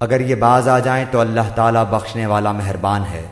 اگر یہ باز آ جائیں تو اللہ تعالیٰ بخشنے والا مہربان ہے۔